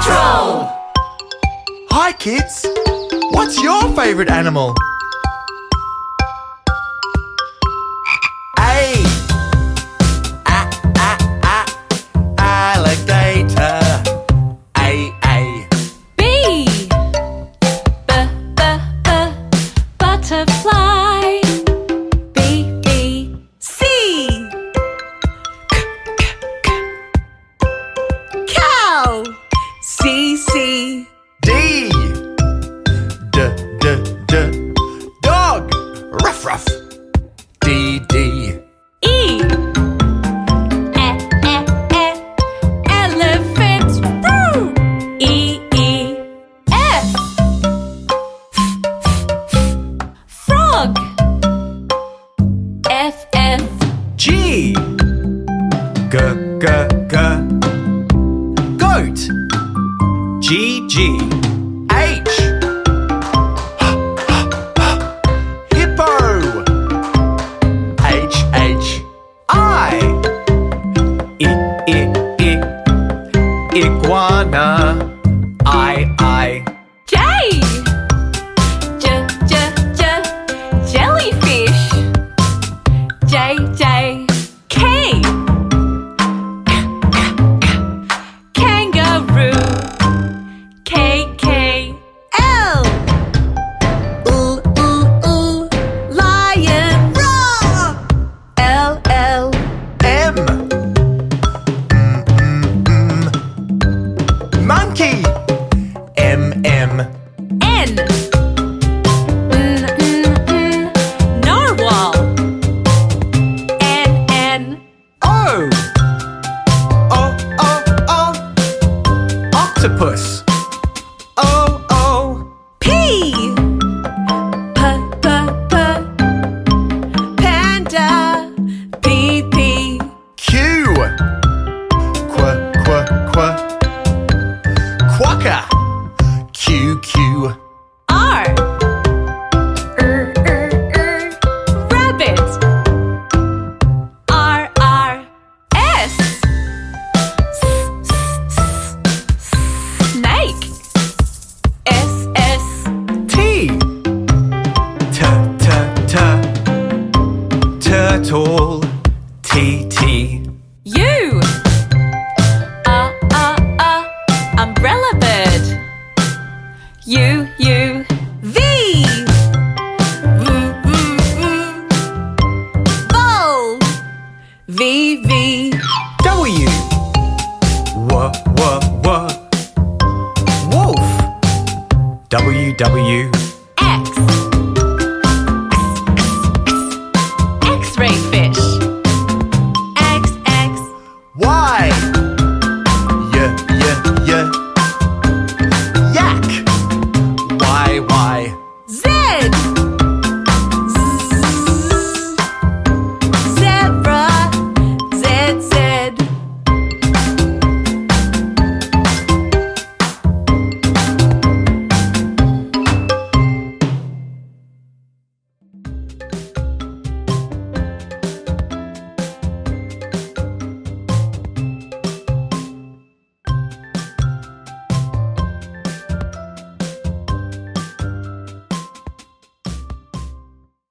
Patrol! Hi, kids. What's your favourite animal? A. A, a, a. Alligator. A, A. B. B, b, b. Butterfly. C. D. D, D, D. Dog. Ruff, ruff. D, D. E. E, E, E. Elephant. Woo! E, E. F. Frog. F, F. G. G, G, G. G, G. H. Hippo. H, H. I. I, I, I. Iguana. T T. U uh, uh, uh, umbrella bird. U U V. Mm, mm, mm. Vol V V. W. W W W. Wolf. W W. X X X X. X-ray.